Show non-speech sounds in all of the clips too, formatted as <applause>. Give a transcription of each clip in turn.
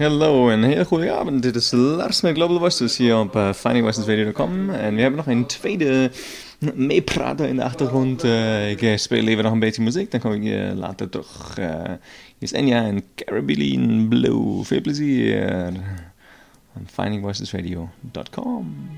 Hallo en heel goede avond. Dit is Lars met Global Voices hier op uh, FindingWestensRadio.com. En we hebben nog een tweede meepraten in de achtergrond. Uh, ik speel even nog een beetje muziek, dan kom ik je later terug. Uh, hier is Enya en Caribbean Blue. Veel plezier aan FindingVoicesRadio.com.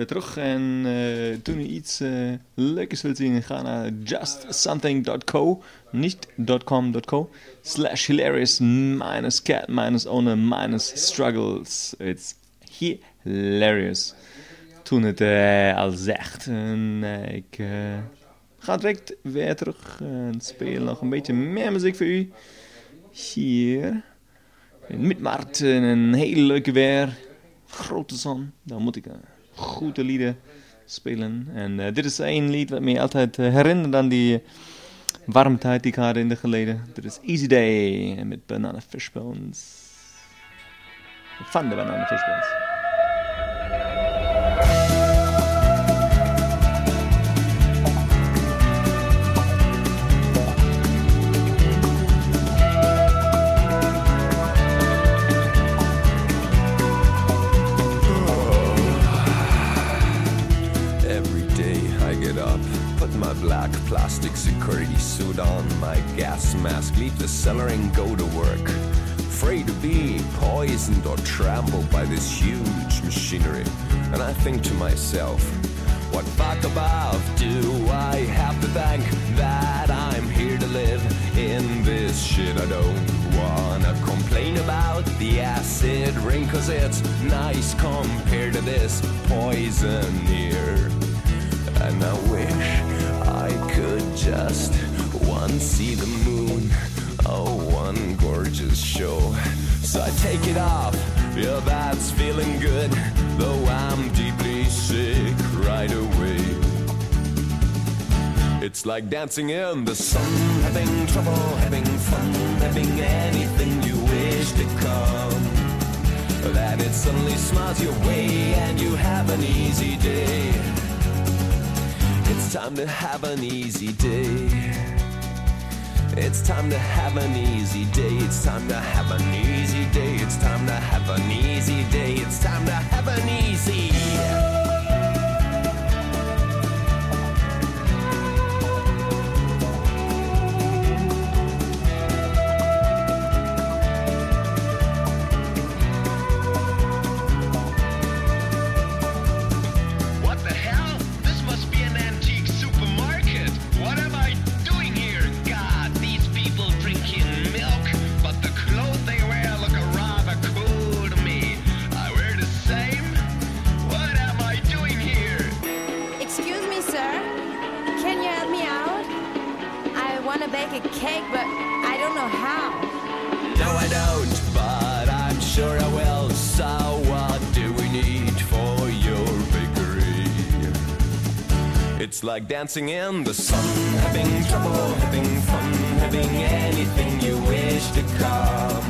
weer terug. En uh, toen u iets uh, lekkers wilt zien, ga naar justsomething.co. Niet .com.co. Slash hilarious minus cat minus owner minus struggles. It's hilarious. Toen het uh, al zegt. En ik ga direct weer terug. En speel nog een beetje meer muziek voor u. Hier. Met Maart een hele leuke weer. Grote zon. Dan moet ik goede lieden spelen. En uh, dit is één lied wat mij altijd uh, herinnert aan die warmte die ik had in de geleden. Dit is Easy Day met Banana Fishbones. Van de Banana Fishbones. On my gas mask, leave the cellar and go to work. Afraid to be poisoned or trampled by this huge machinery. And I think to myself, what fuck above do I have to thank that I'm here to live in this shit? I don't wanna complain about the acid ring, cause it's nice compared to this poison here. And I wish could just once see the moon. Oh, one gorgeous show. So I take it off, yeah, that's feeling good. Though I'm deeply sick right away. It's like dancing in the sun, having trouble, having fun, having anything you wish to come. Then it suddenly smiles your way and you have an easy day. It's time to have an easy day. It's time to have an easy day. It's time to have an easy day. It's time to have an easy day. It's time to have an easy. Dancing in the sun, having trouble, having fun, having anything you wish to come.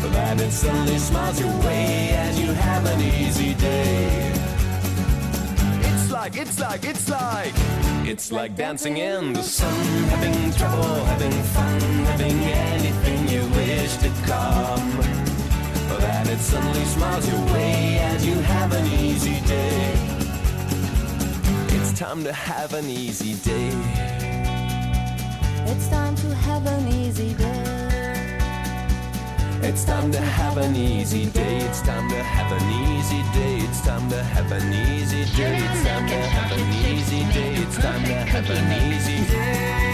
But then it suddenly smiles your way as you have an easy day. It's like, it's like, it's like, it's like dancing in the sun, having trouble, having fun, having anything you wish to come. But then it suddenly smiles your way as you have an easy day. It's time to have an easy day. It's time to have an easy day. It's time to have an easy day. It's time to have an easy day. It's time to have an easy day. It's time to have an easy day. It's time to have an easy day.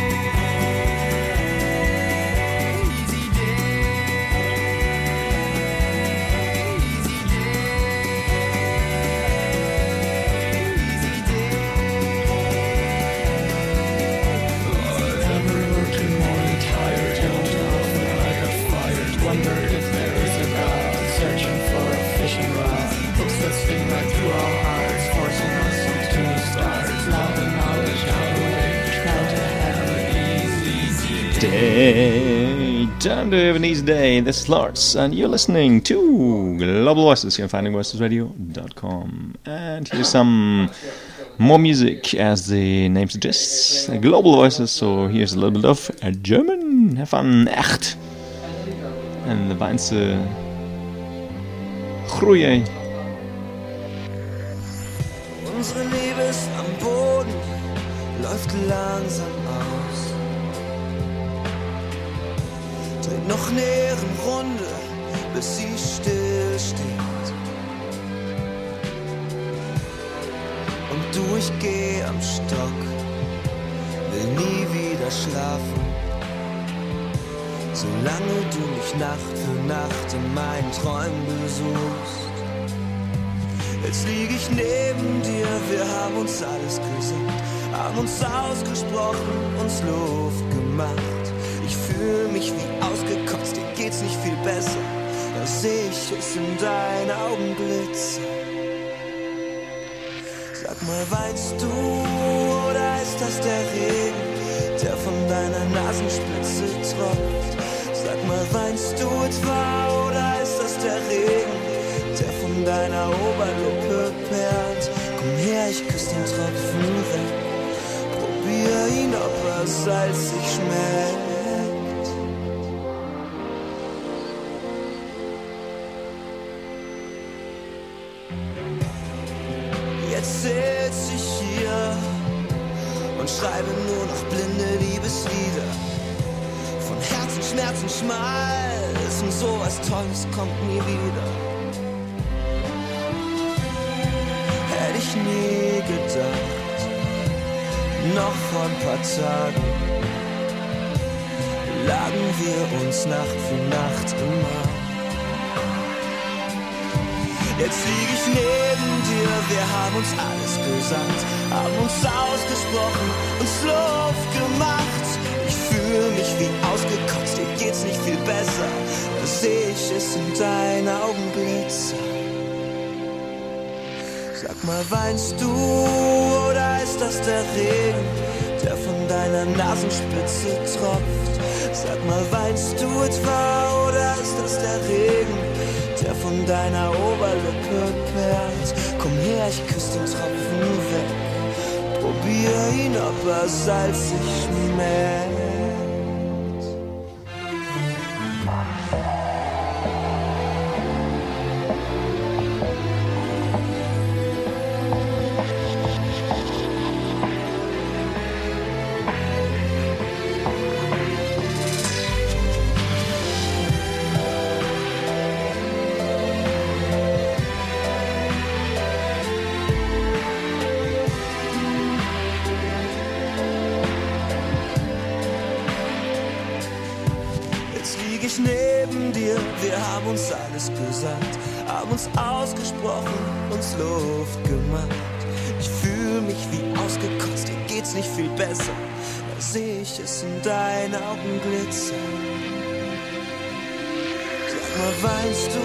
Easy day. This is Lars, and you're listening to Global Voices here on FindingVoicesRadio.com. And here's some more music, as the name suggests. Global Voices, so here's a little bit of German. Have fun, echt. And the Wijnse groeien. Unsere Liebe ist am Boden, läuft langsam noch eine Ehrenrunde, bis sie still steht. Und du, ich geh am Stock, will nie wieder schlafen. Solange du mich Nacht für Nacht in meinen Träumen besuchst. Jetzt lieg ich neben dir, wir haben uns alles gesagt, haben uns ausgesprochen, uns Luft gemacht. Ich fühle mich wie geht's nicht viel besser. Da seh ich es in deinen Augen glitzern. Sag mal, weinst du oder ist das der Regen, der von deiner Nasenspitze tropft? Sag mal, weinst du etwa oder ist das der Regen, der von deiner Oberlippe perlt? Komm her, ich küsse den Tropfen weg. Probier ihn, ob er salzig schmeckt. Schreibe nur noch blinde Liebeslieder. Von Herzen, Schmerzen, Schmalz und sowas Tolles kommt nie wieder. Hätte ich nie gedacht, noch vor ein paar Tagen lagen wir uns Nacht für Nacht im Arm. Jetzt lieg ich neben dir, wir haben uns alles gesagt, haben uns ausgesprochen, uns Luft gemacht. Ich fühle mich wie ausgekotzt, dir geht's nicht viel besser. Da seh ich es in deinen Augen glitzern. Sag mal, weinst du oder ist das der Regen, der von deiner Nasenspitze tropft? Sag mal, weinst du etwa oder ist das der Regen, der von deiner Oberlippe perlt? Komm her, ich küsse den Tropfen weg. Probier ihn, ob er salzig schmeckt. Glitzern. Sag mal, weinst du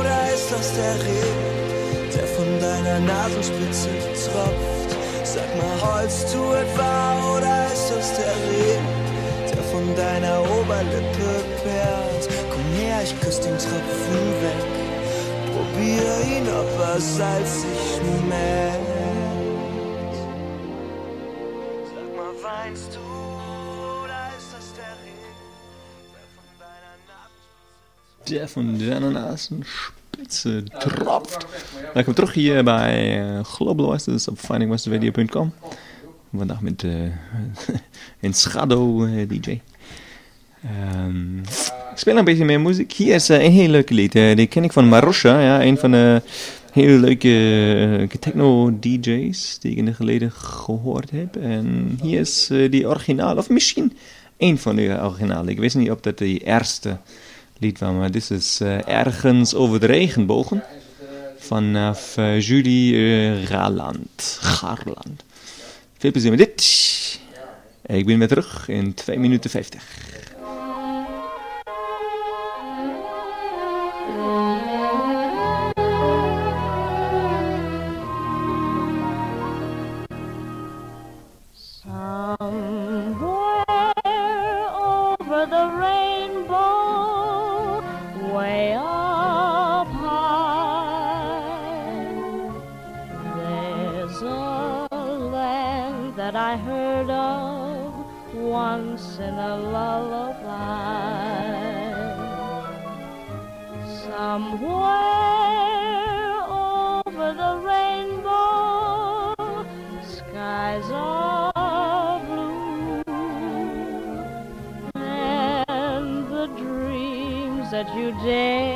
oder ist das der Regen, der von deiner Nasenspitze tropft? Sag mal, heulst du etwa oder ist das der Regen? der von deiner Oberlippe perlt. Komm her, ich küsse den Tropfen weg. Probier ihn, ob er salzig schmeckt. Der von deiner Nasenspitze tropft. Welkom terug hier bij eh, Global Westers op. Vandaag met eh, <laughs> een Shadow eh, DJ. Ehm, ik speel een beetje meer muziek. Hier is eh, een heel leuke lied. eh, die ken ik van Marusha, ja, een van de hele leuke eh, techno-DJ's die ik in het geleden gehoord heb. En hier is eh, die originaal, of misschien een van de originalen. Ik wist niet of dat de eerste lied was, maar dit is eh, Ergens over de regenbogen vanaf eh, Julie eh, Galand. Garland. Veel plezier met dit. Ik ben weer terug in 2 minuten 50. In a lullaby. Somewhere over the rainbow, skies are blue, and the dreams that you dare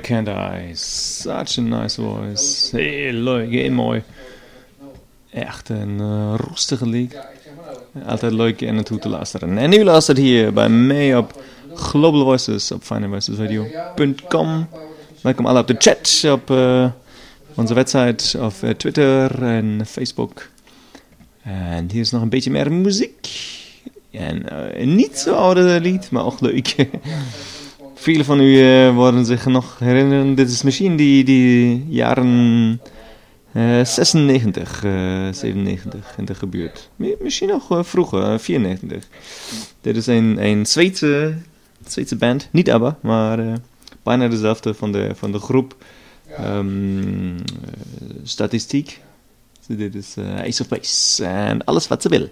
can't I? Such a nice voice. Heel leuk, heel mooi. Echt een rustige lied. Altijd leuk en naartoe te luisteren. En u luistert hier bij mij op Global Voices op finalvoicesradio.com. Welkom alle op de chat op eh, onze website of eh, Twitter en Facebook. En hier is nog een beetje meer muziek. En niet zo oude lied, maar ook leuk. <laughs> Velen van u eh, worden zich nog herinneren. Dit is misschien die, die jaren eh 96, eh 97 in de gebeurd. Mi- Misschien nog eh, vroeger, eh, 94. Dit is een, een Zweedse, Zweedse band. Niet ABBA, maar eh, bijna dezelfde van de, van de groep. Ehm, eh, statistiek. Dus dit is eh, Ace of Base. En alles wat ze wil.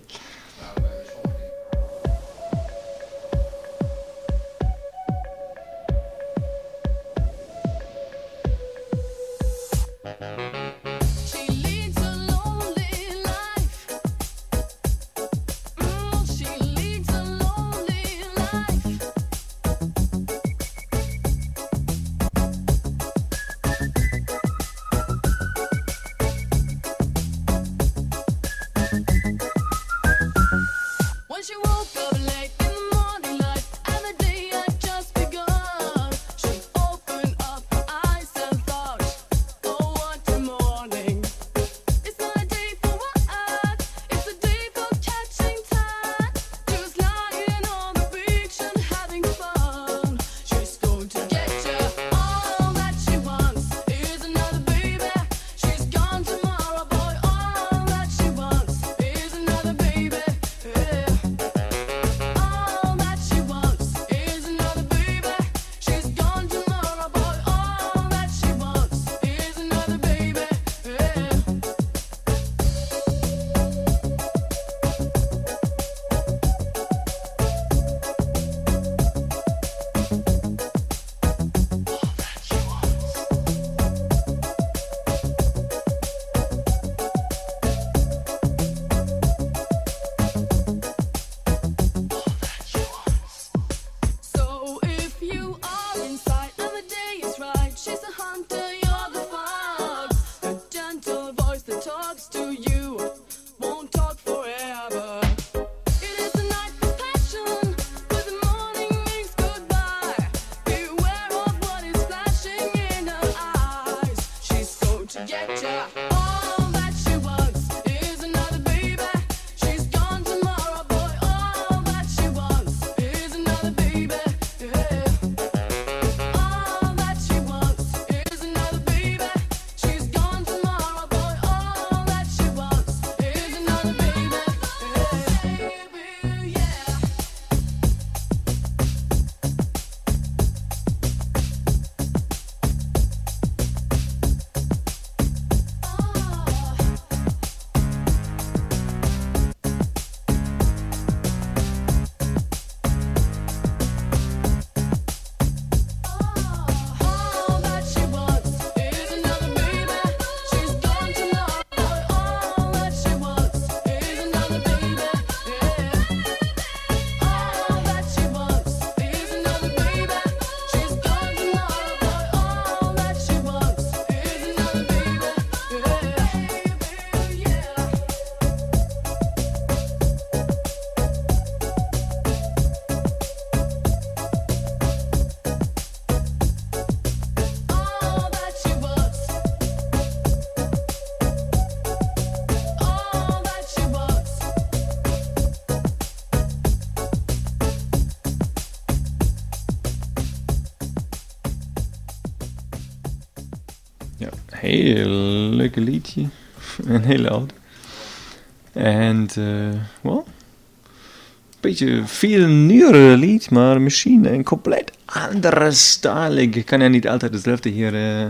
Heel leuke liedje. <laughs> En heel oud. En, eh wel, een beetje veel nieuwere lied, maar misschien een compleet andere stijl. Ik kan ja niet altijd hetzelfde hier eh,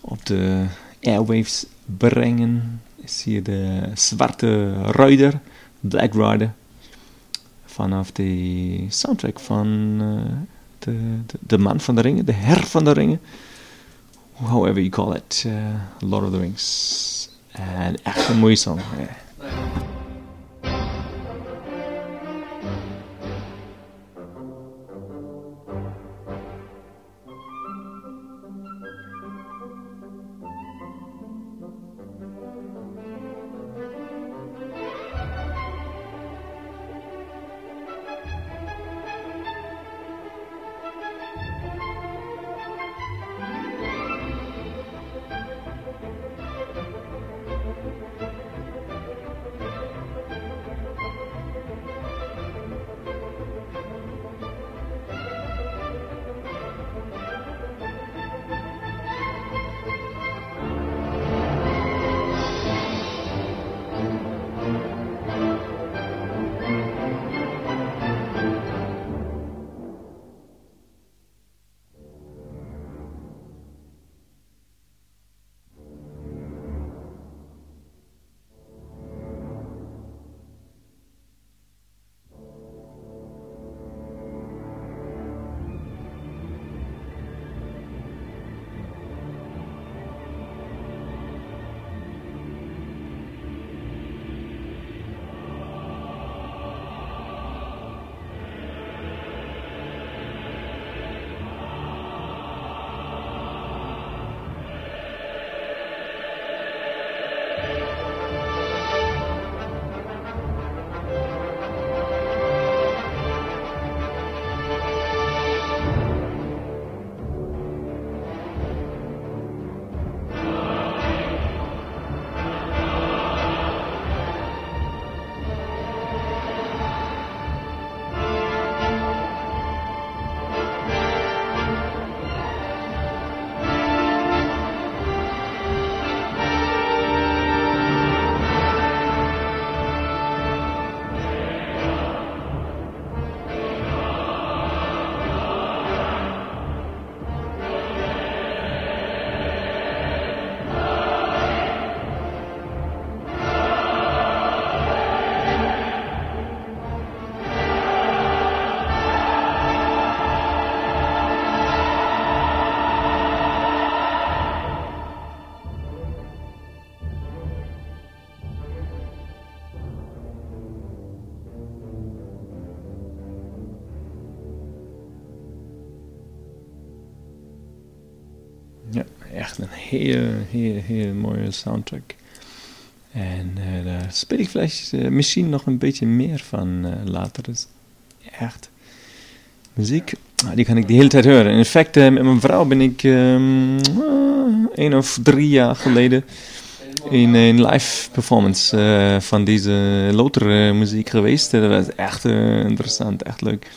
op de airwaves brengen is hier de Zwarte Ruider, Black Rider. Vanaf de soundtrack van eh, de, de, de Man van de Ringen, de Her van de Ringen. However you call it, eh, Lord of the Rings. En echt een mooie song. Een hele, hele mooie soundtrack. En eh, daar speel ik eh, misschien nog een beetje meer van eh, later. Dus echt muziek, ah, die kan ik de hele tijd horen. In feite, met mijn vrouw ben ik ehm, ah, één of drie jaar geleden in een live performance van deze lotere muziek geweest. Dat was echt interessant, echt leuk.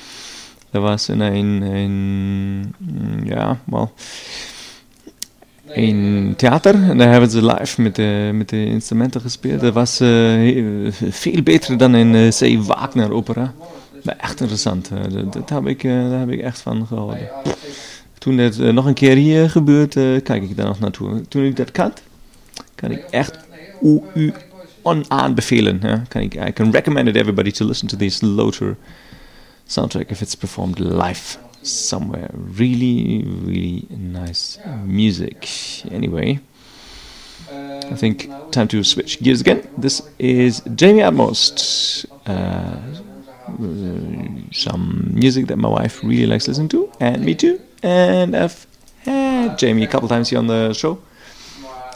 Dat was in een, een mm, ja, wel een theater. En daar hebben ze live met de, met de instrumenten gespeeld. Dat was eh, veel beter dan een uh, C. Wagner opera. Echt interessant. eh, dat, dat heb ik, eh, daar heb ik echt van gehouden. Toen eh, nog een keer hier gebeurt, kijk ik daar nog naartoe. Toen ik dat kan, kan ik echt u, u on aanbevelen. Kan ik, I can recommend it everybody to listen to this Lothar soundtrack if it's performed live somewhere. Really, really nice music. Anyway, I think time to switch gears again. This is Jamie Atmost. Uh, uh, some music that my wife really likes listening to, and me too. And I've had Jamie a couple times here on the show.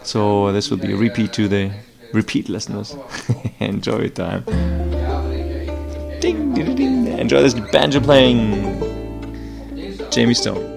So this will be a repeat to the repeat listeners. <laughs> Enjoy your time. Ding, ding, ding. Enjoy this banjo playing. Jamie Stone.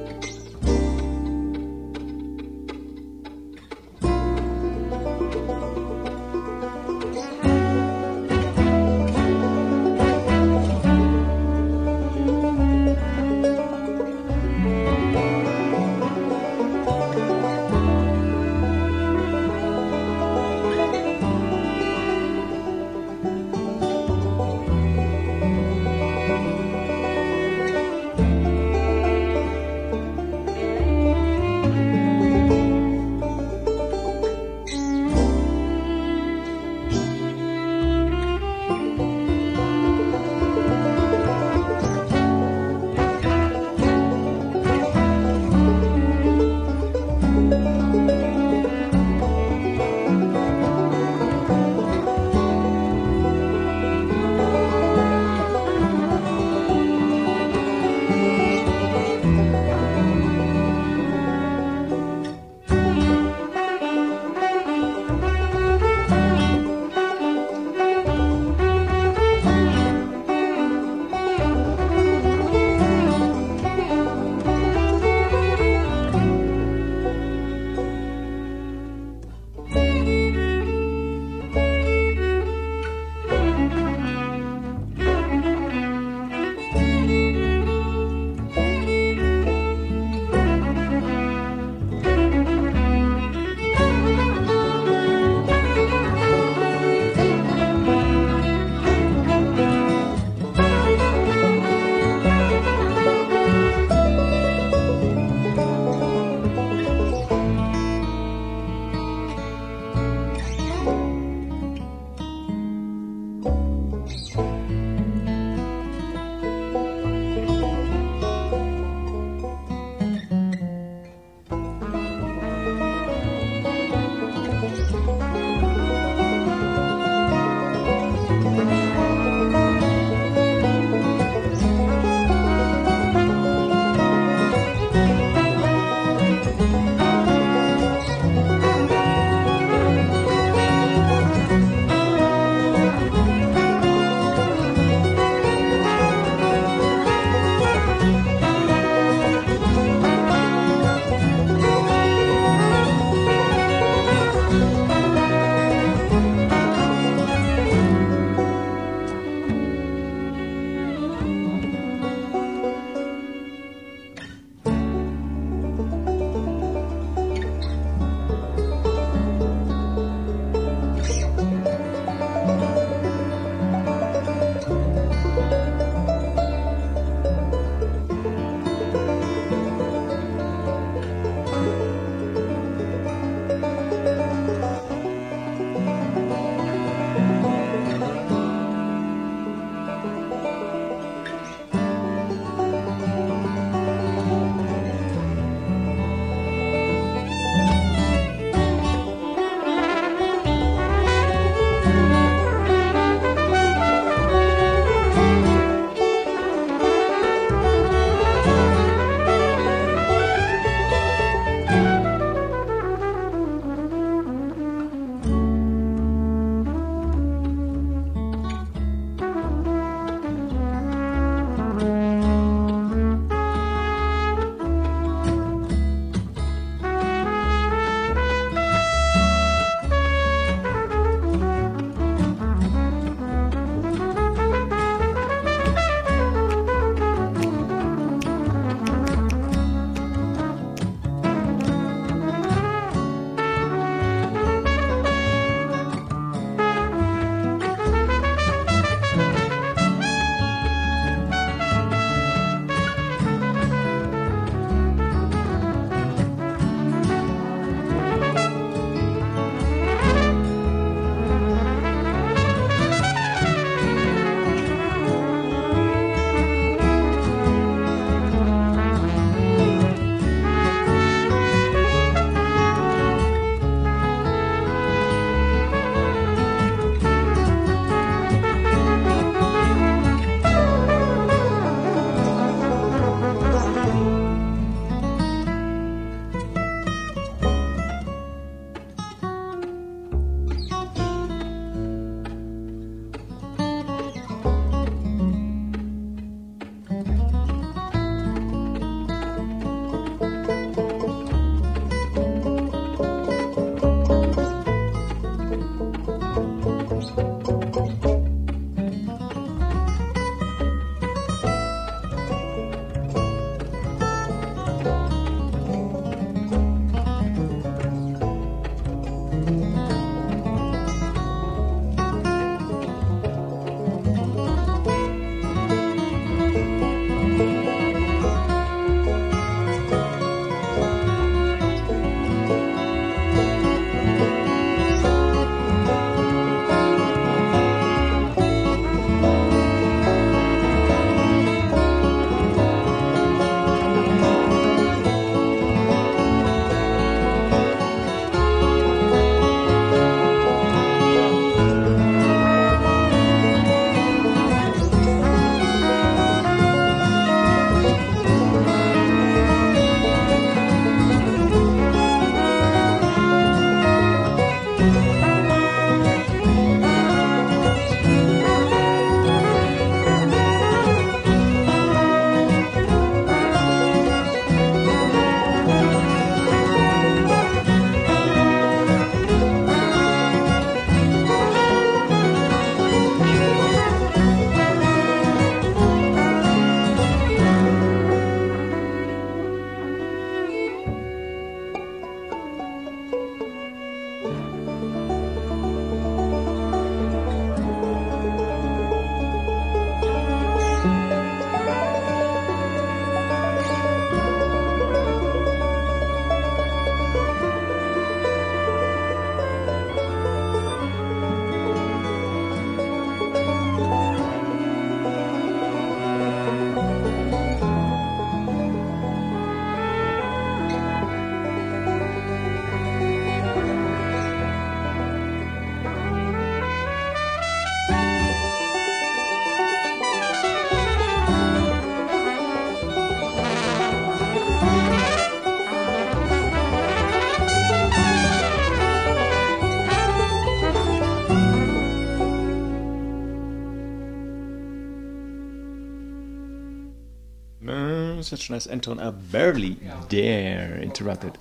such Anton I barely dare interrupt it.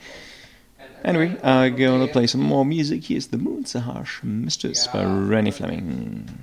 Anyway, I'm gonna play some more music. Here's the Moon's a Harsh Mistress by Rennie Fleming.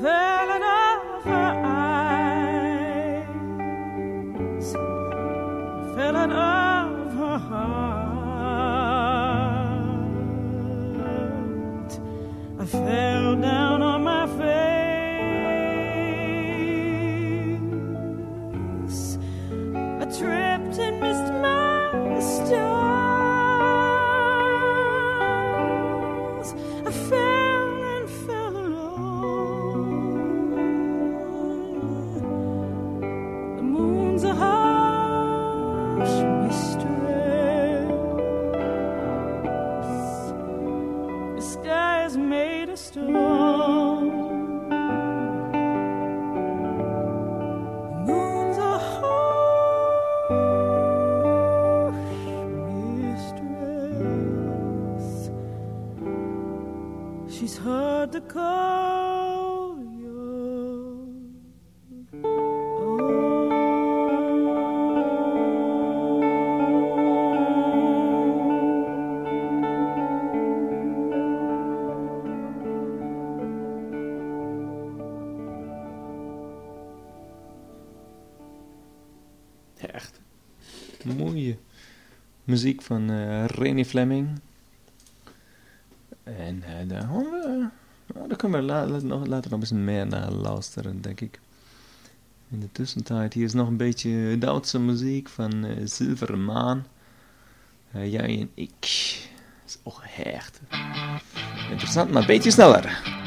first. muziek van eh, uh, René Fleming. En uh, daar, we, uh, kunnen we la later nog eens meer naar luisteren, denk ik. In de tussentijd, hier is nog een beetje Duitse muziek van uh, Maan. jij en ik. is ook hecht. Interessant, maar een beetje sneller.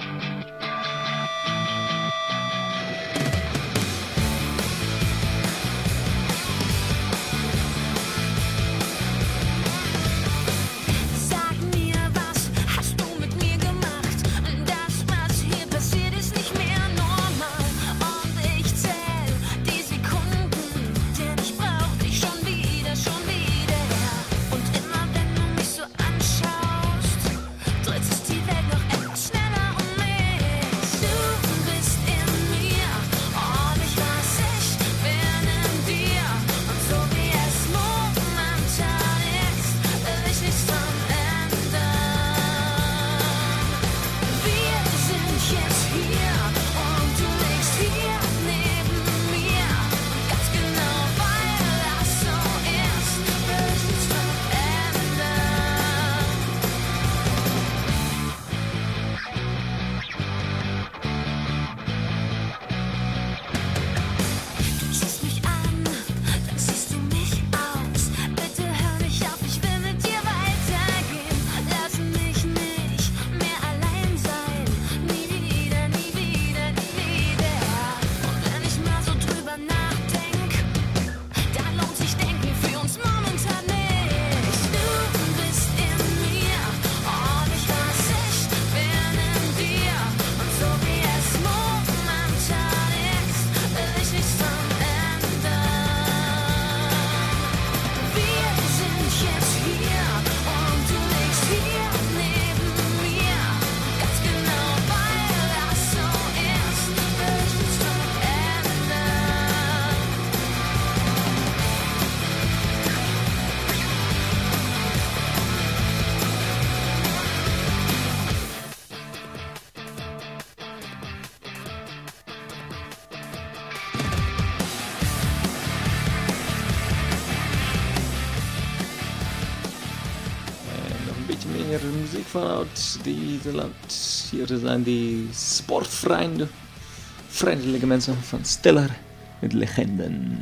Hier zijn die sportvrienden. Vriendelijke mensen van Stiller met legenden.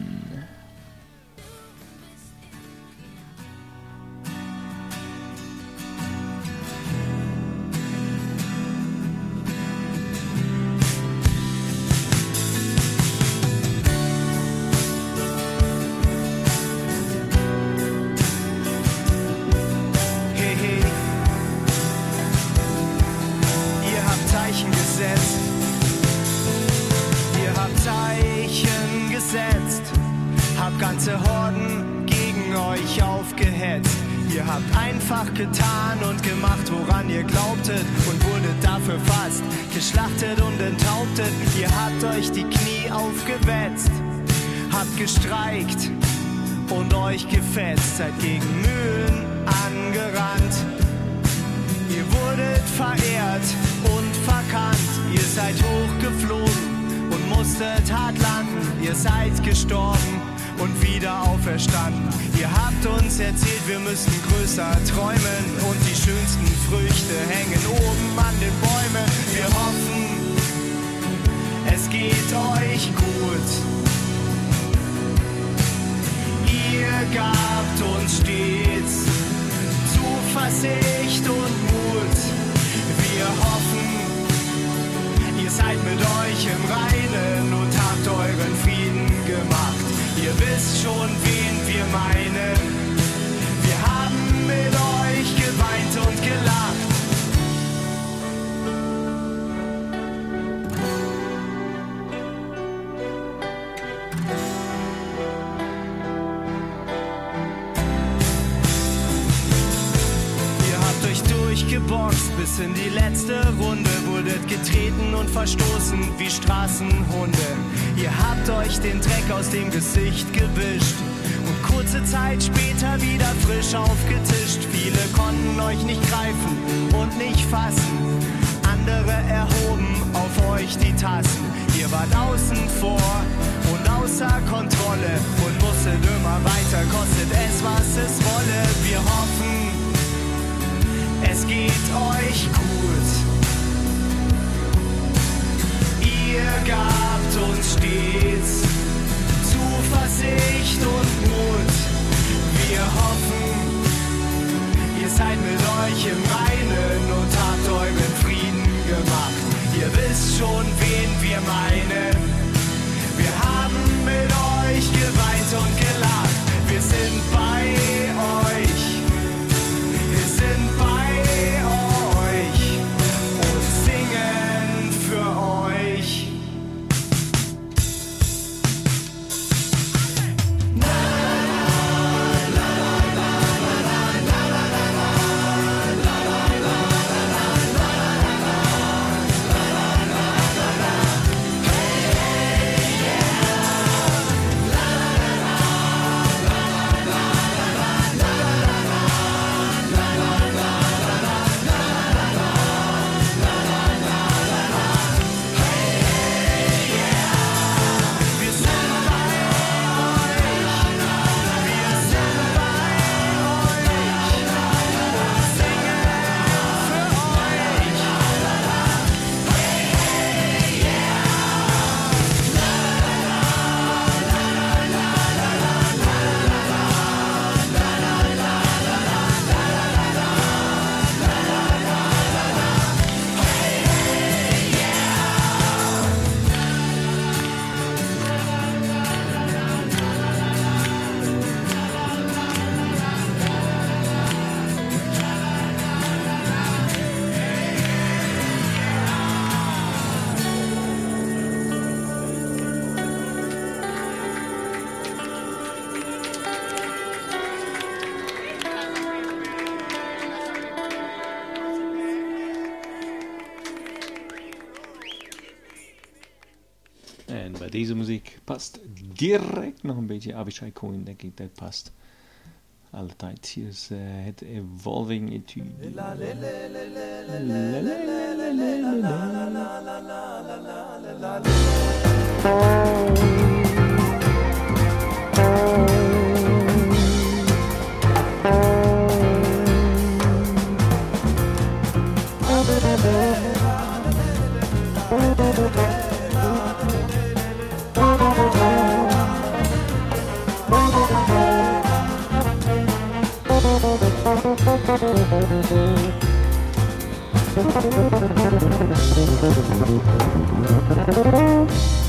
Diese Musik passt direkt noch ein bisschen Abishai Cohen, denke ich, der passt. Alle Zeit. Hier ist uh, het Evolving Etude. Oh. Thank you.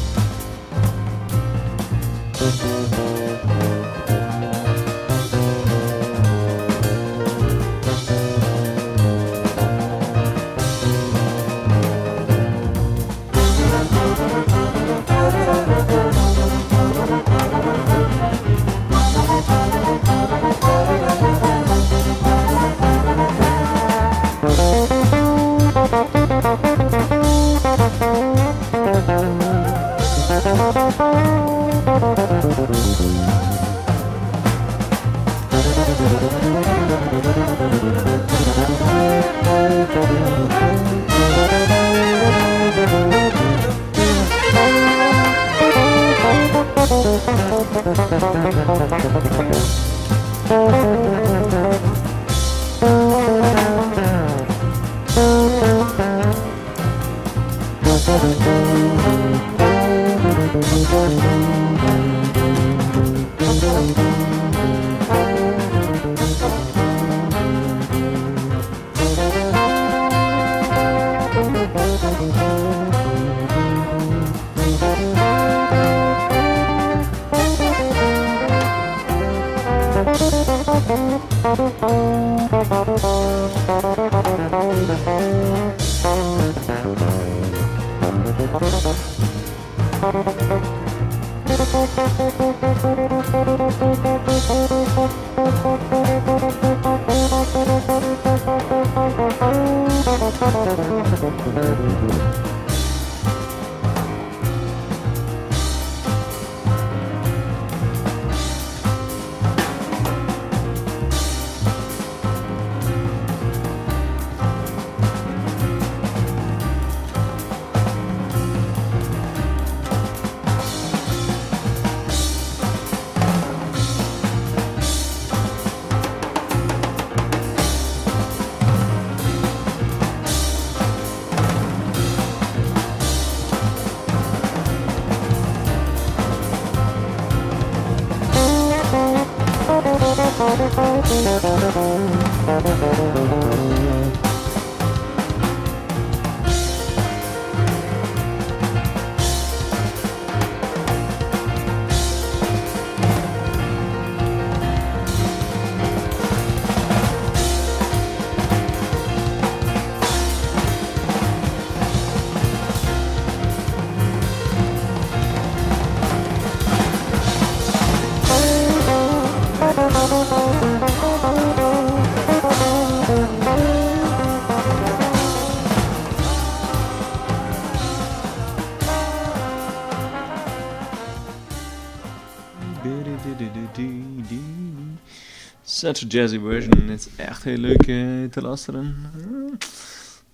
Such a jazzy version. Het is echt heel leuk eh, te luisteren. Eh,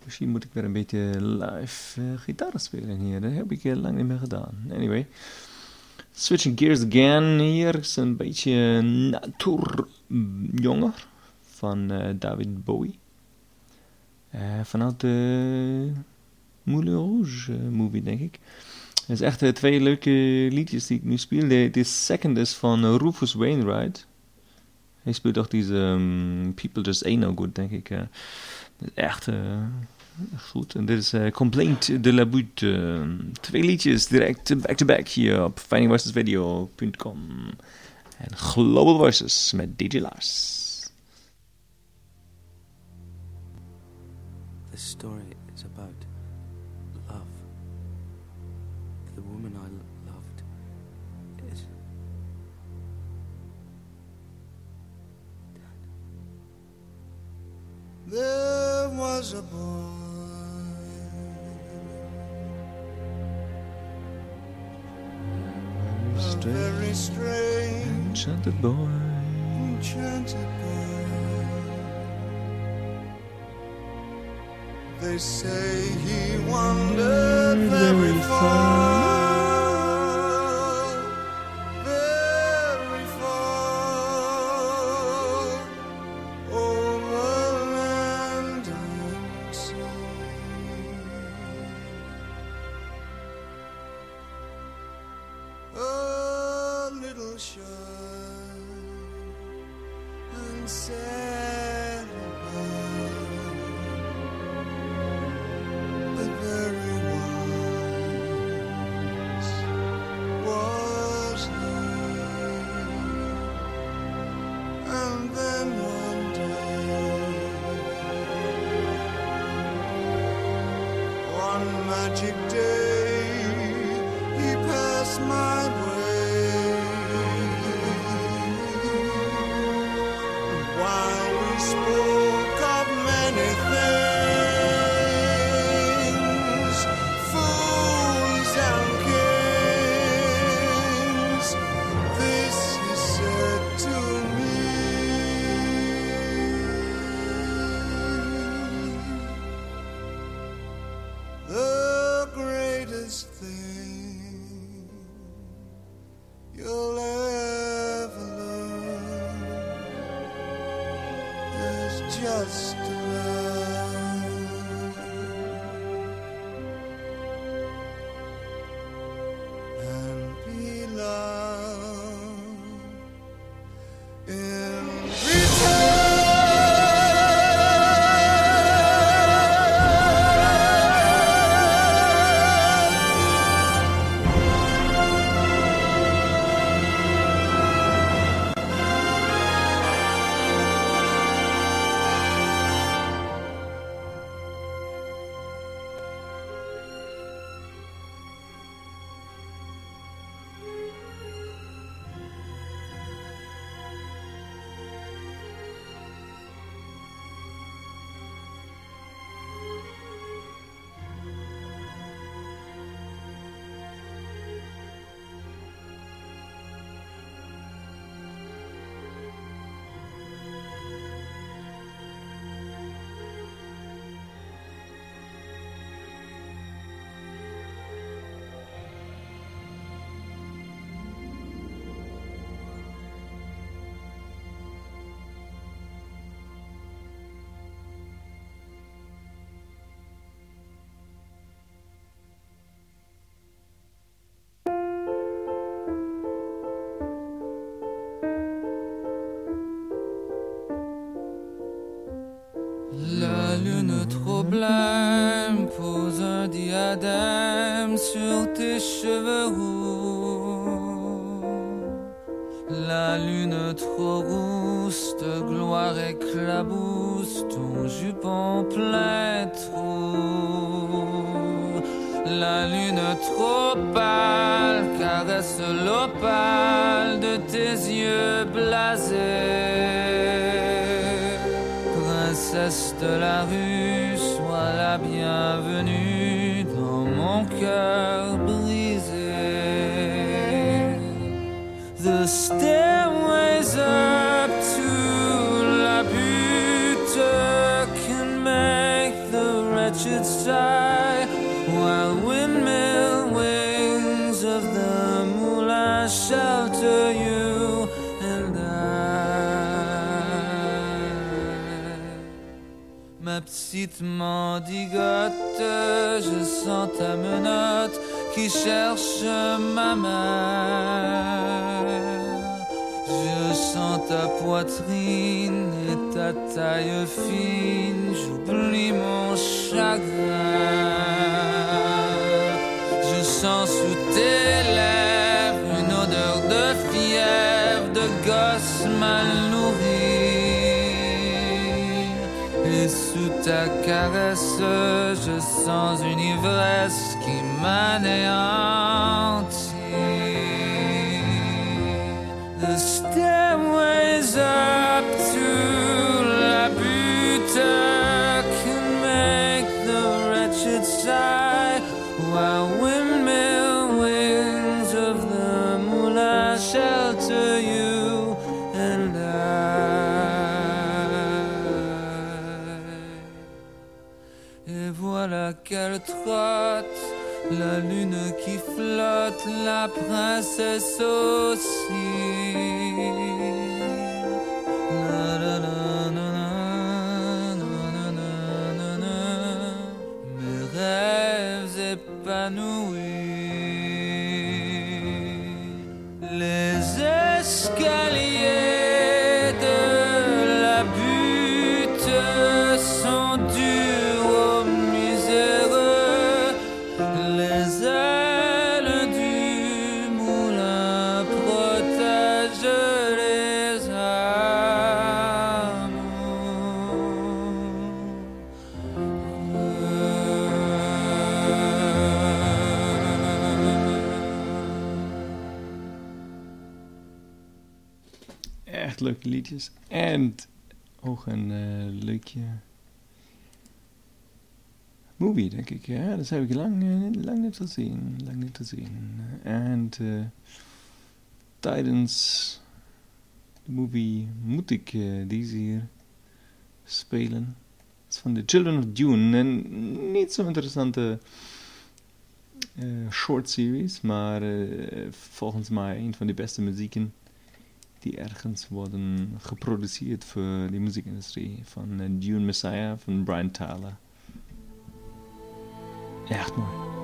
Misschien moet ik weer een beetje live eh, gitaar spelen hier. Dat heb ik heel lang niet meer gedaan. Anyway. Switching gears again. Hier is een beetje Natuurjonger van eh, David Bowie. Eh, vanuit de Moulin Rouge eh, movie, denk ik. Het is echt eh, twee leuke liedjes die ik nu speel. De, second is van eh, Rufus Wainwright. Hij speelt ook deze ehm, People Just Ain't No Good, denk ik. eh. Echt, eh, echt goed. En dit is eh, Complaint de la Butte. eh, twee liedjes direct back-to-back hier op findingvoicesvideo.com. En Global Voices met DJ Lars. This story is about There was a boy a very strange Enchanted boy. enchanted boy. They say he wandered very far, La lune trop blême pose un diadème sur tes cheveux roux. La lune trop rousse de gloire éclabousse ton jupon plein de trous. La lune trop pâle caresse l'opale de tes yeux blasés. De la rue, sois la bienvenue dans mon cœur brisé. Mendigote, je sens ta menotte qui cherche ma mère. Je sens ta poitrine et ta taille fine, j'oublie mon chagrin. Je sens sous ta caresse, je sens une ivresse qui m'anéantit. The stairways up qu'elle trotte, la lune qui flotte, la princesse aussi. Mes rêves les escaliers. Liedjes. En ook een eh, leukje movie, denk ik. Ja, dat heb ik lang, eh, lang niet gezien. Lang niet gezien. En eh, tijdens de movie moet ik deze hier spelen. Het is van The Children of Dune. Een niet zo interessante short series, maar volgens mij een van de beste muzieken die ergens worden geproduceerd voor de muziekindustrie. Van eh, Dune Messiah van Brian Tyler. Echt mooi.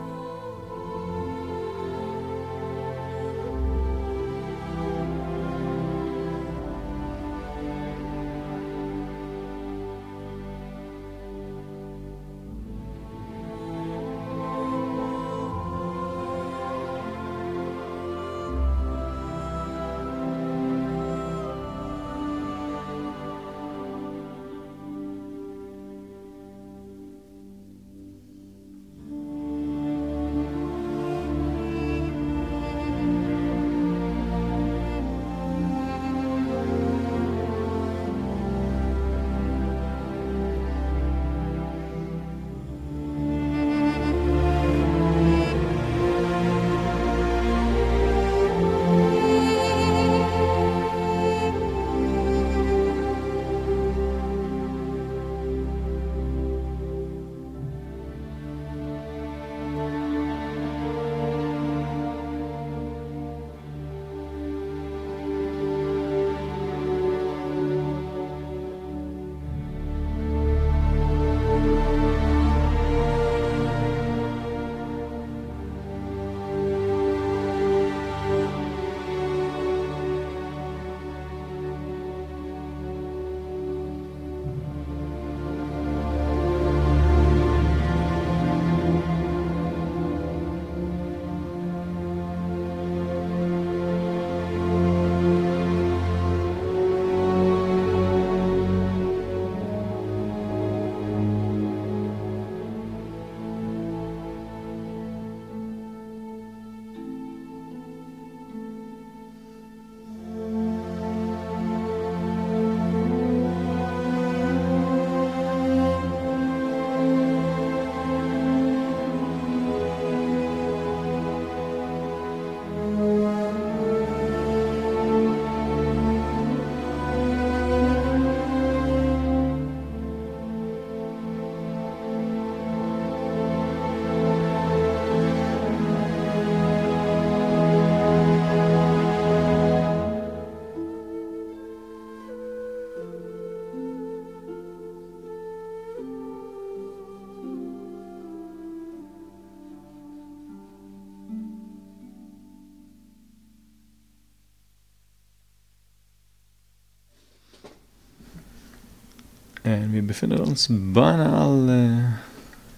En we bevinden ons bijna al eh,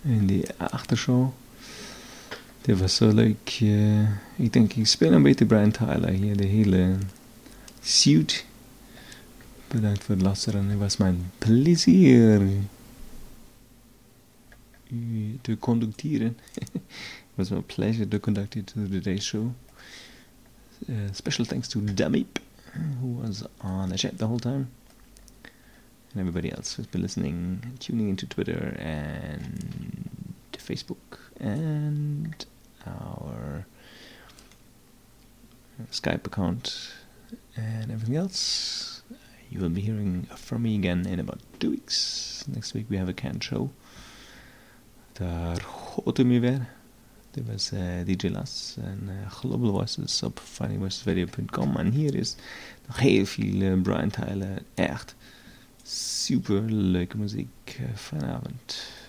in die achtershow. Dit was zo leuk. eh, ik denk, ik speel een beetje Brian Tyler hier, de hele suit. Bedankt voor het luisteren. Het was mijn plezier u te conducteren. it <laughs> was my pleasure to conduct you to today's show. Uh, special thanks to Damip, who was on the chat the whole time. And everybody else who's been listening, tuning into Twitter and Facebook and our Skype account and everything else. You will be hearing from me again in about two weeks. Next week we have a can show. Daar hoort u me weer. Dit was eh, DJ Las en eh, Global Voices op funnyvoicesradio.com. En hier is nog heel veel eh, Brian Tyler. Echt super Musik feierabend.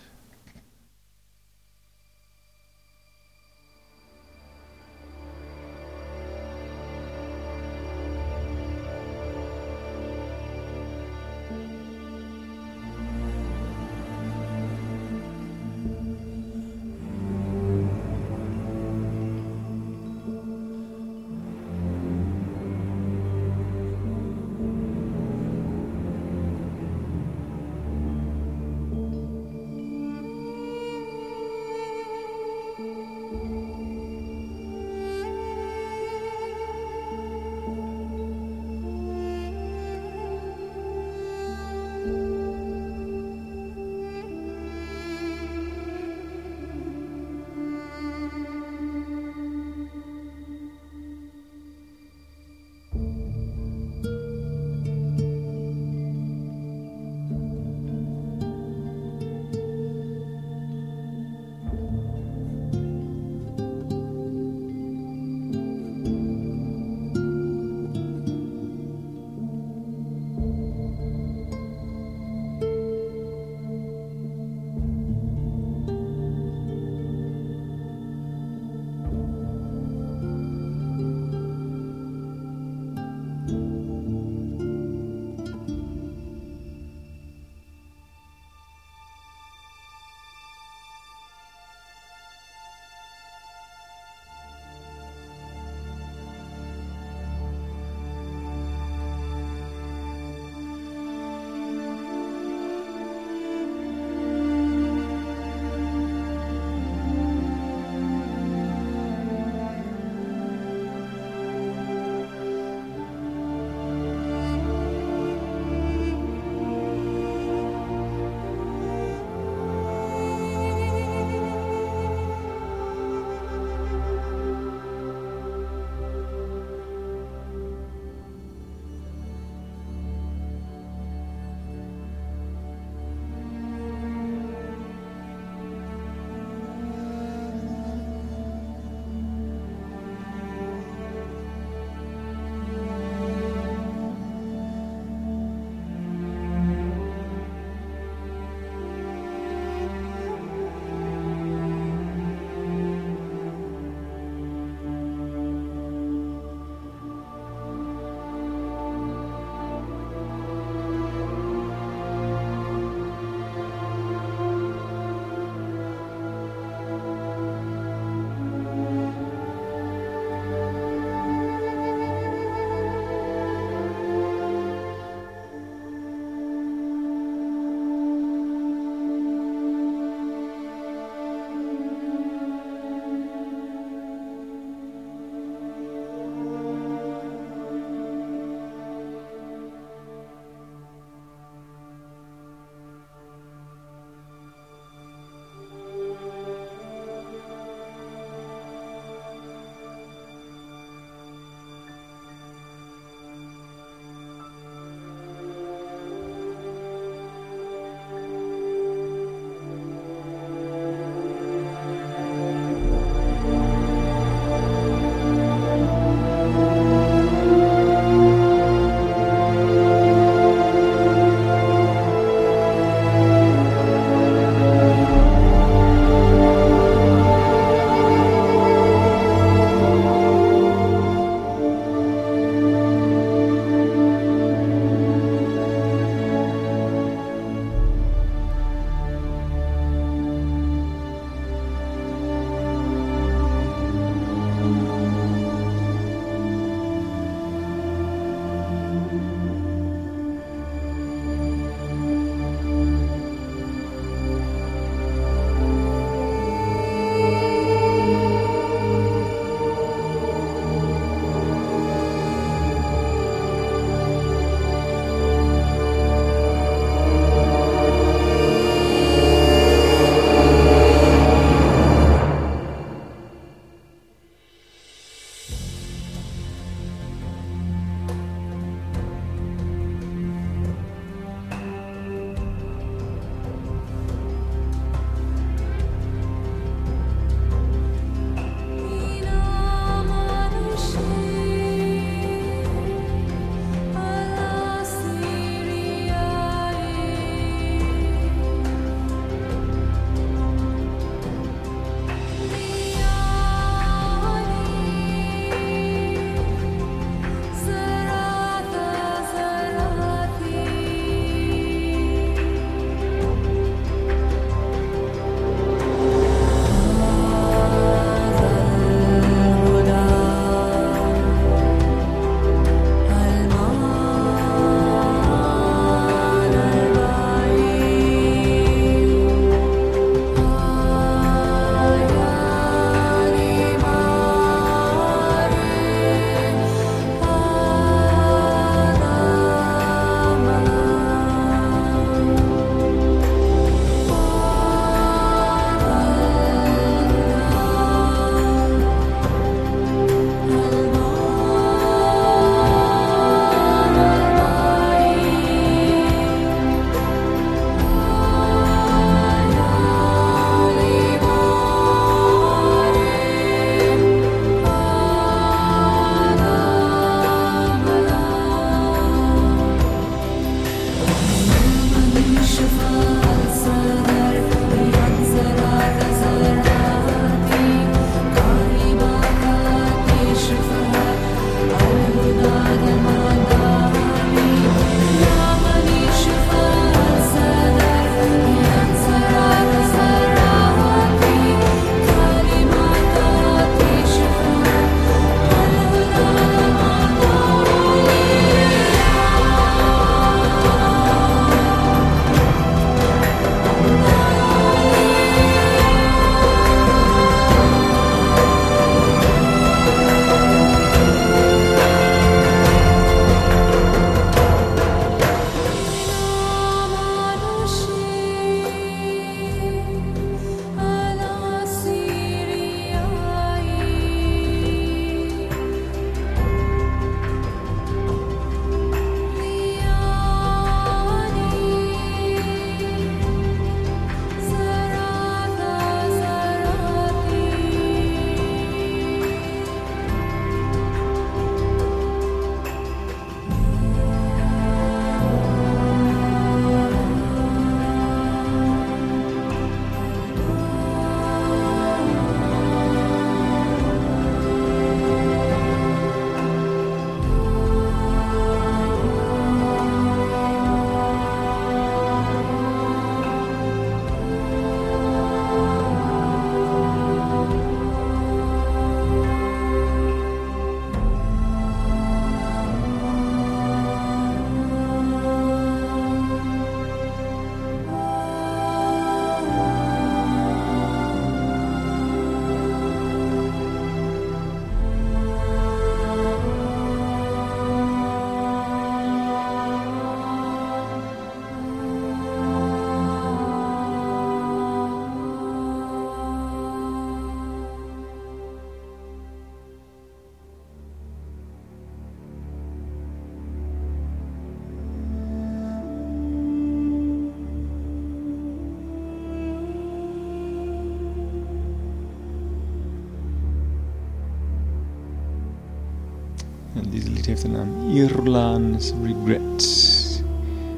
Heeft de naam Irlands Regret.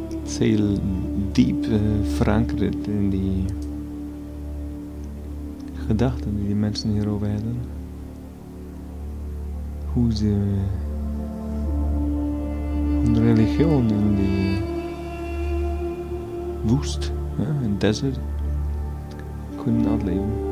Het is heel diep eh, verankerd in die gedachten die die mensen hierover hebben. Hoe ze hun religie in die woest, ja, in desert, kunnen uitleven.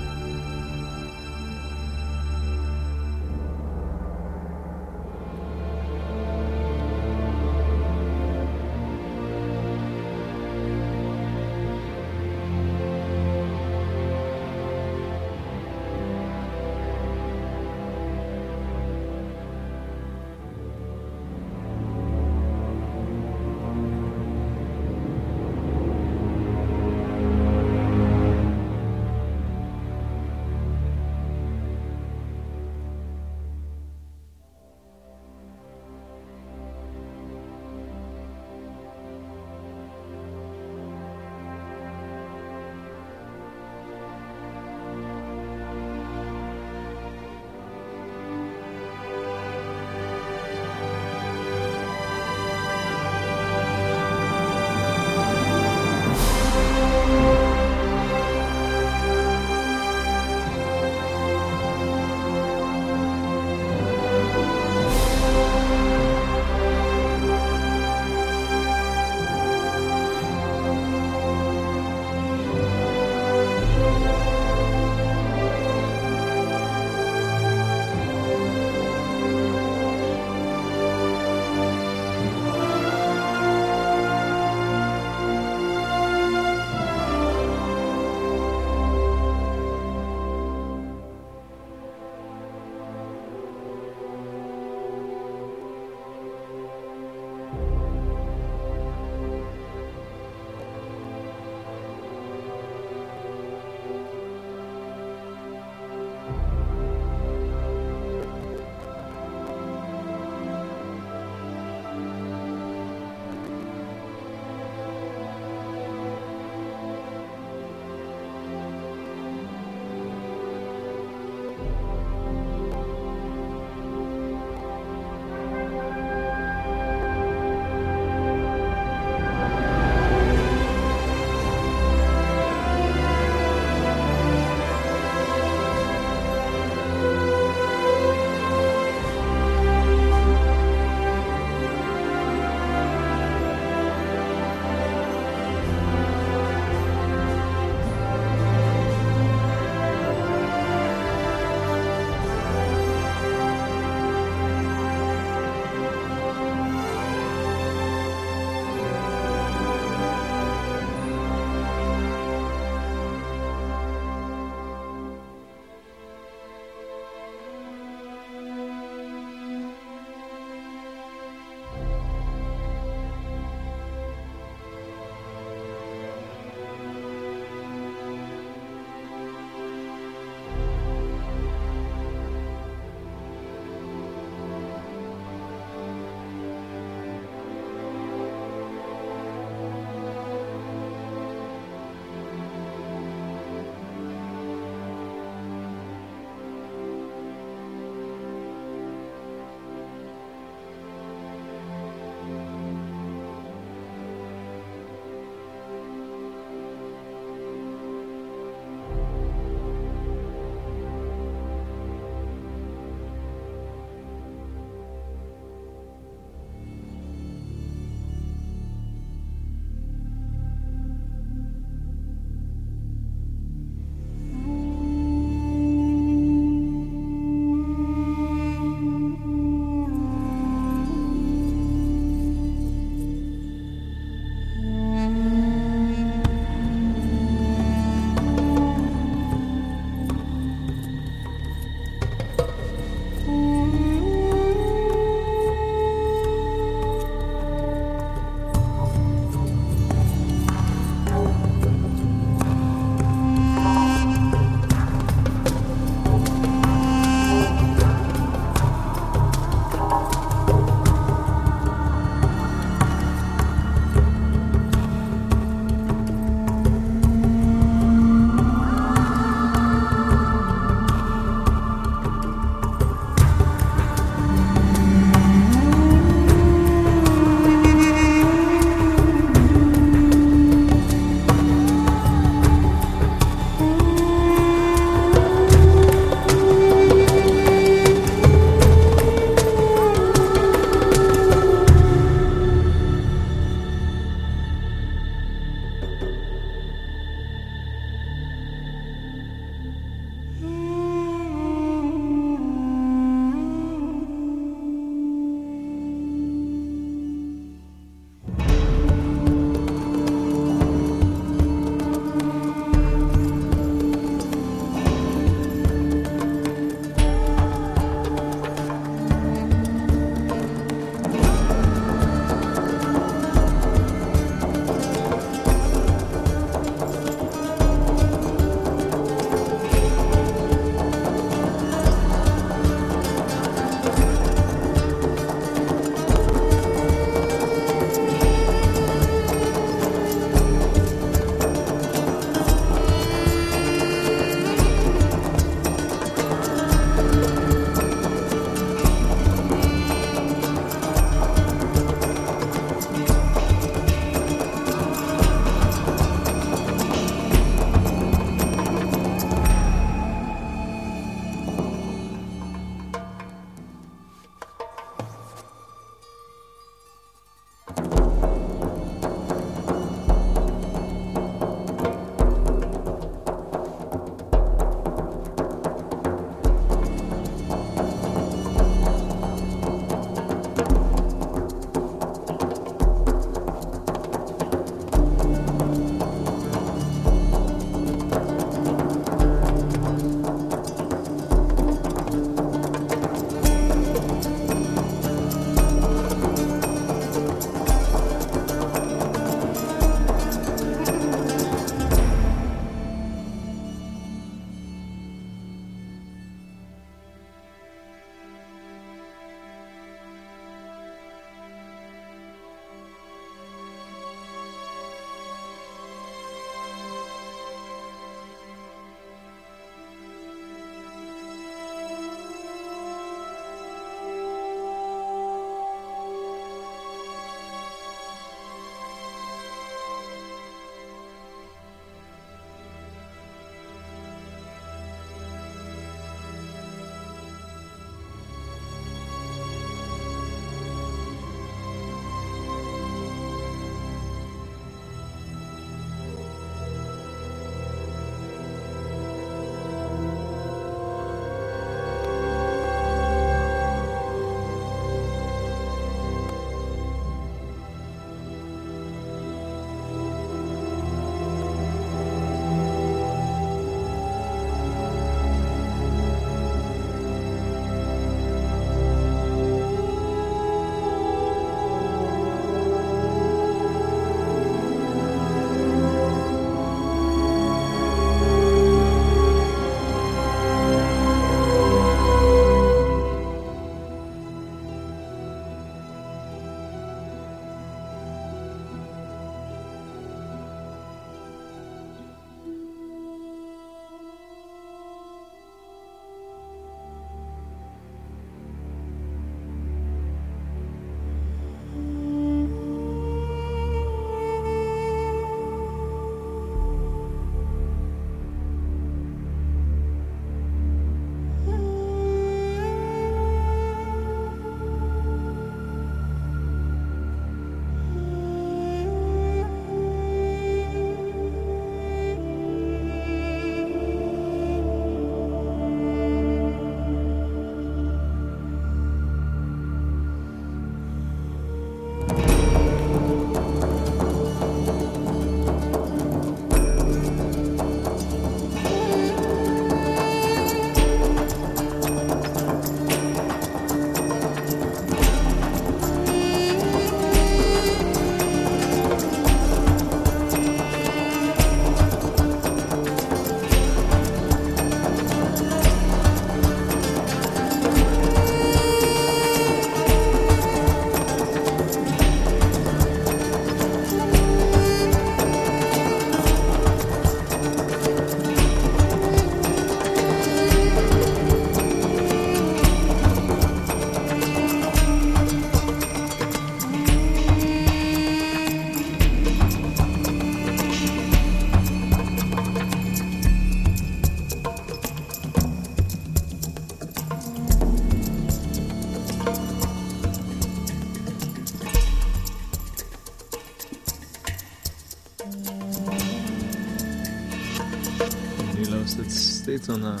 Steeds aan uh,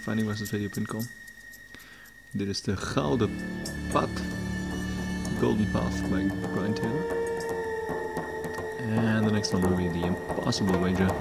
findingwesternradio.com. Dit is de Gouden Pad. Golden Path bij Brian Taylor. And the next one will be The Impossible Wager.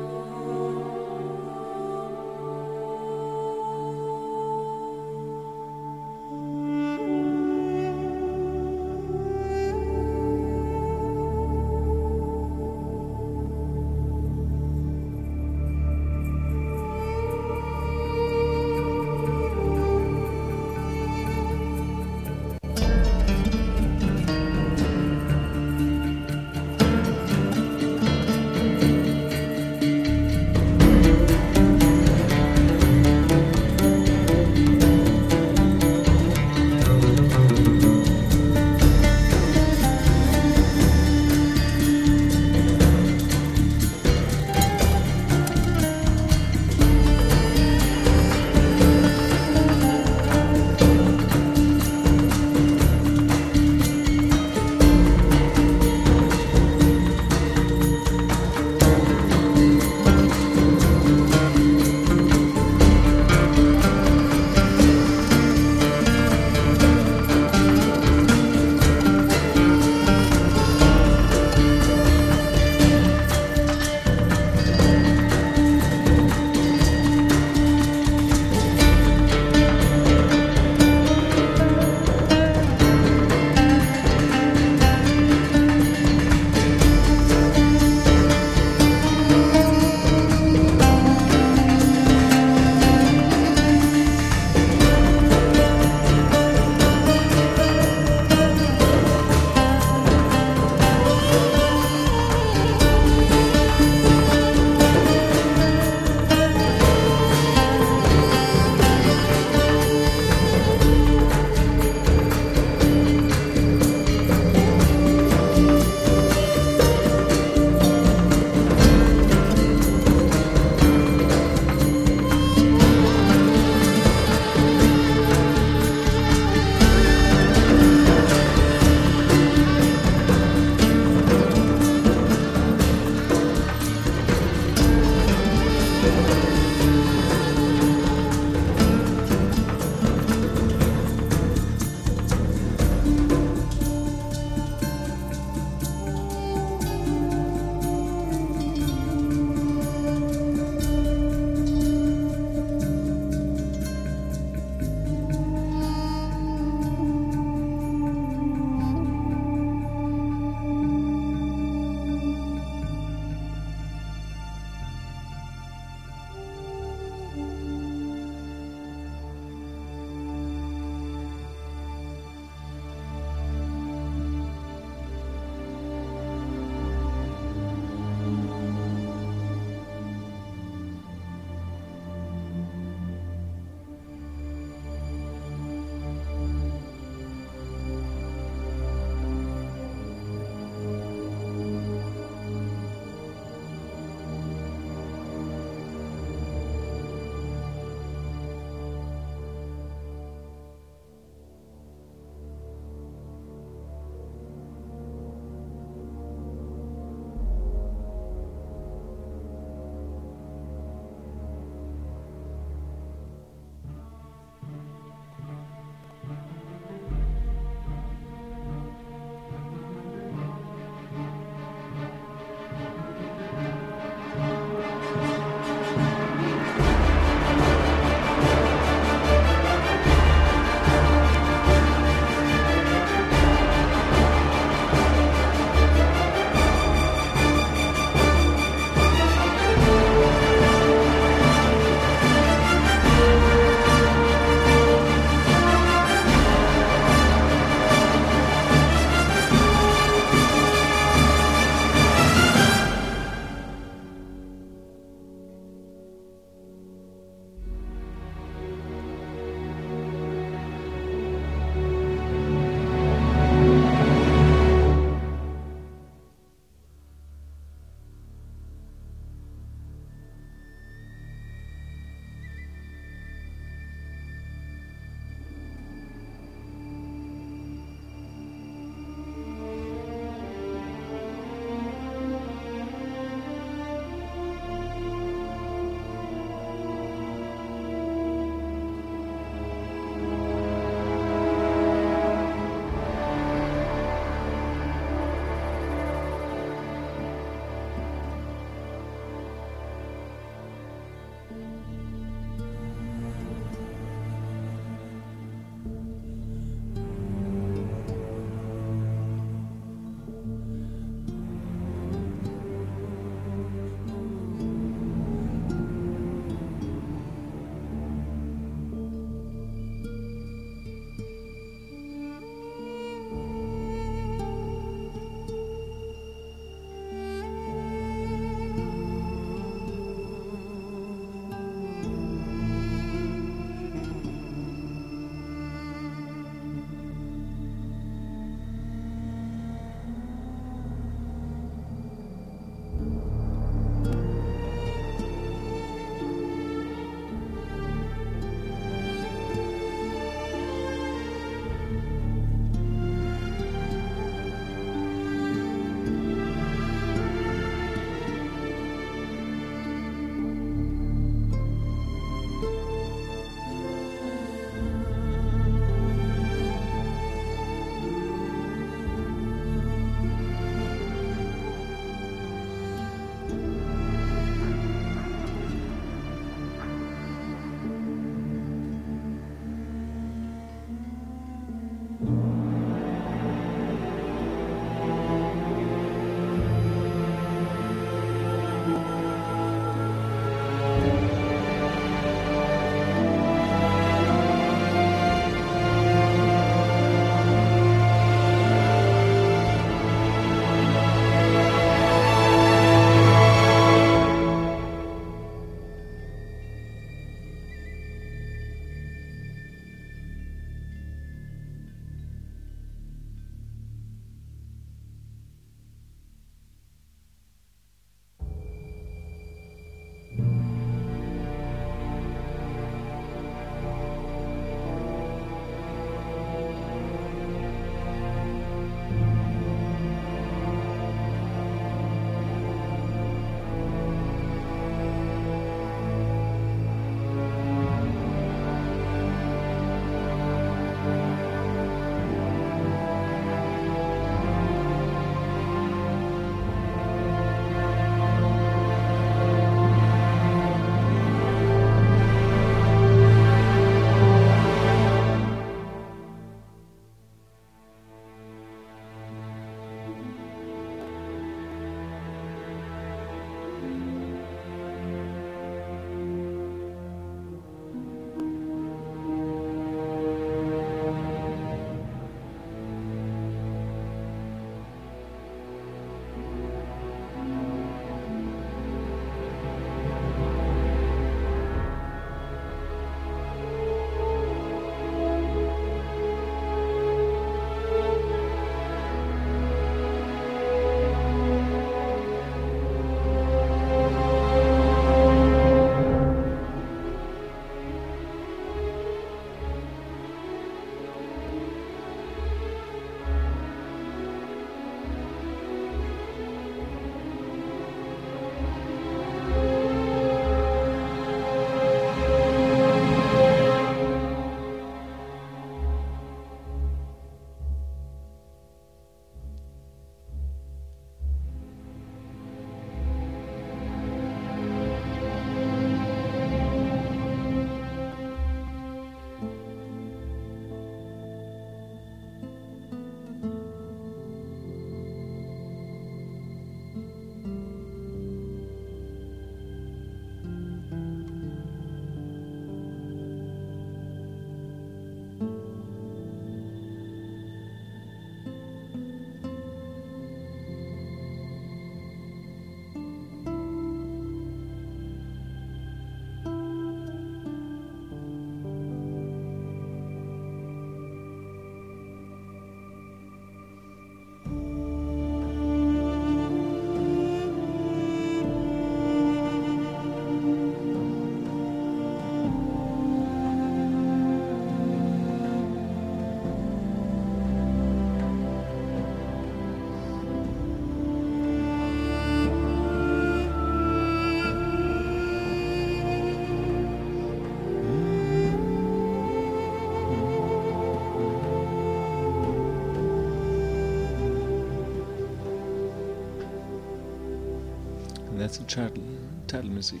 Letzte Title, title music.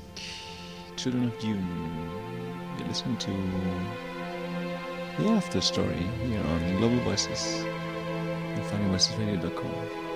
Children of Dune. You listen to the after story here on Global Voices. And funnyvoicesradio.com.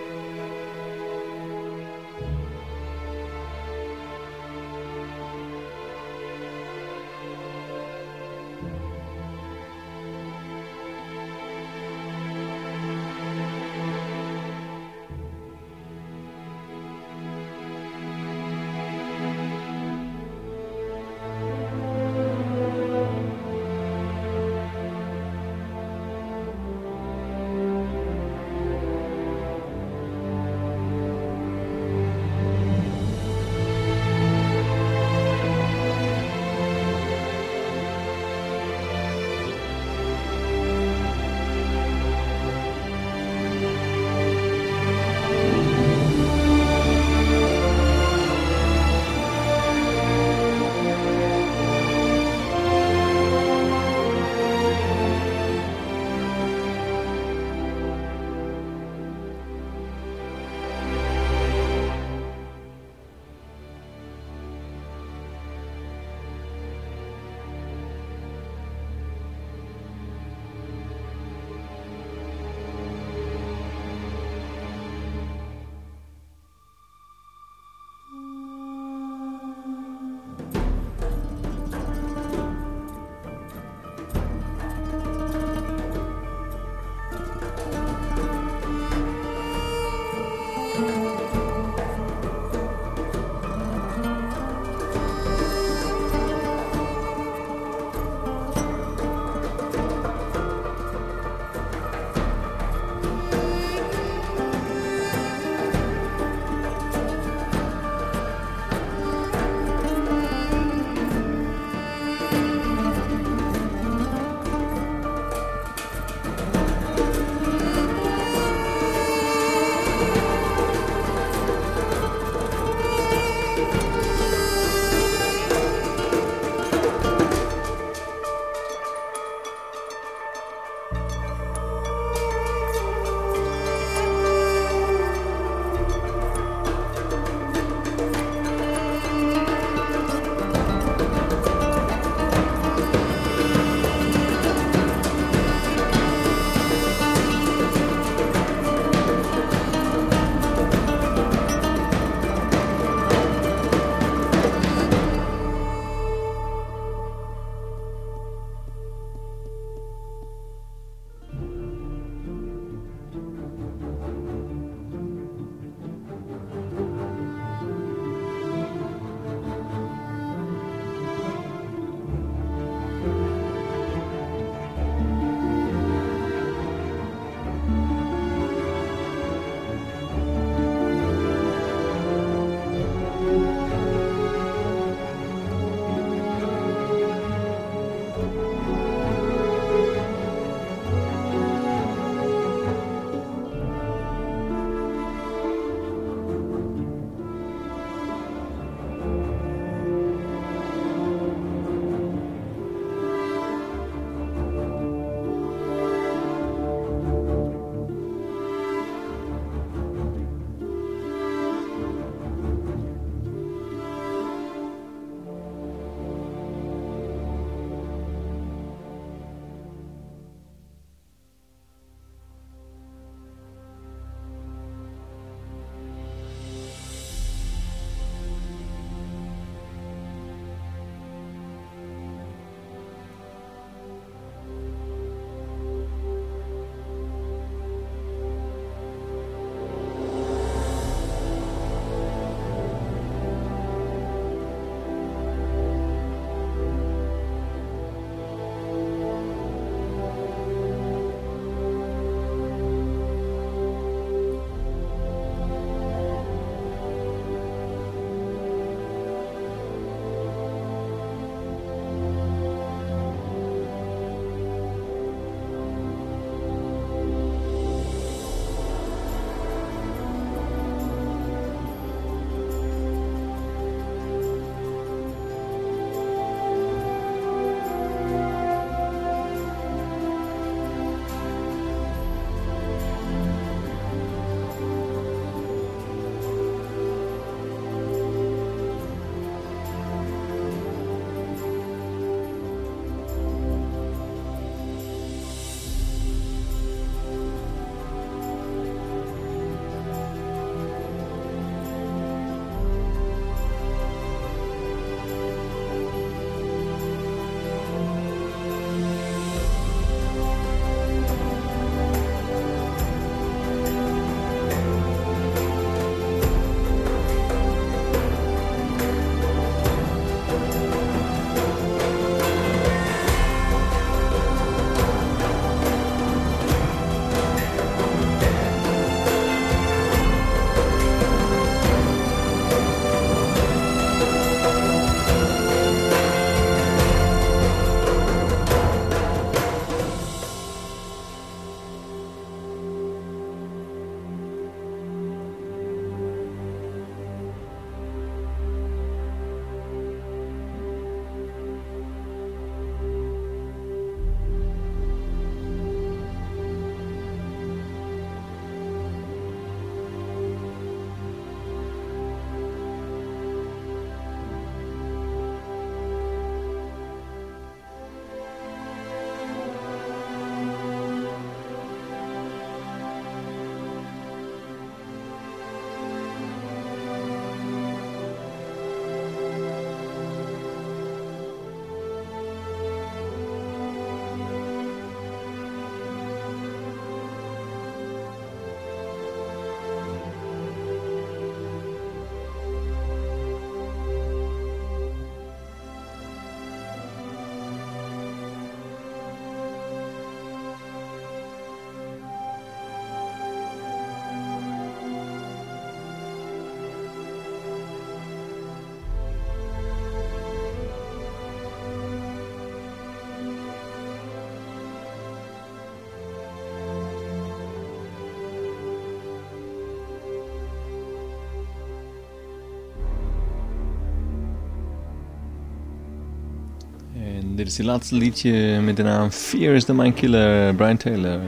dit is het laatste liedje met de naam Fear is the Mind Killer, Brian Taylor.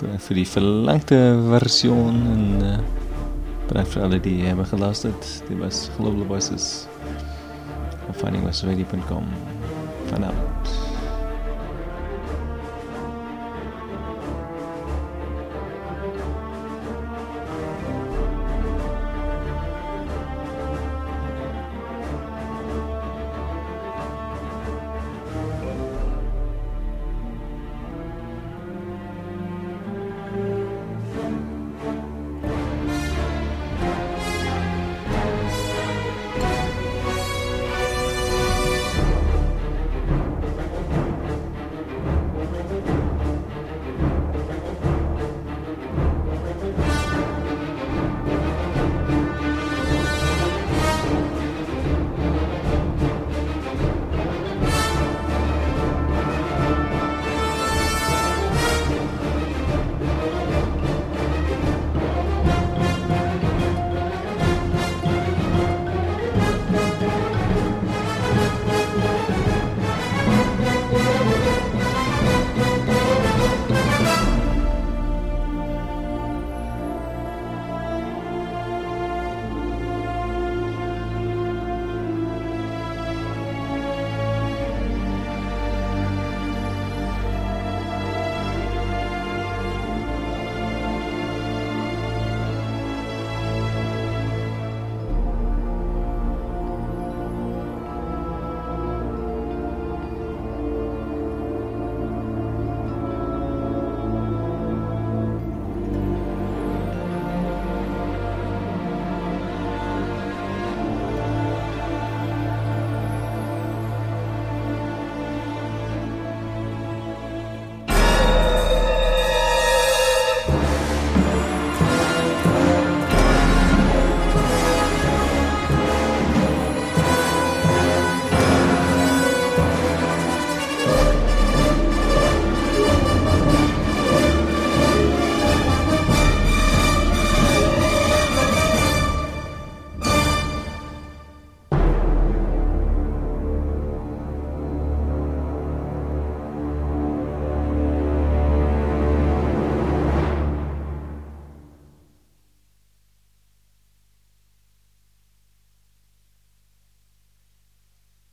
Bedankt voor die verlangte version en eh, bedankt voor alle die hebben geluisterd. Dit was Global Voices op findingwestradio.com. Vanavond.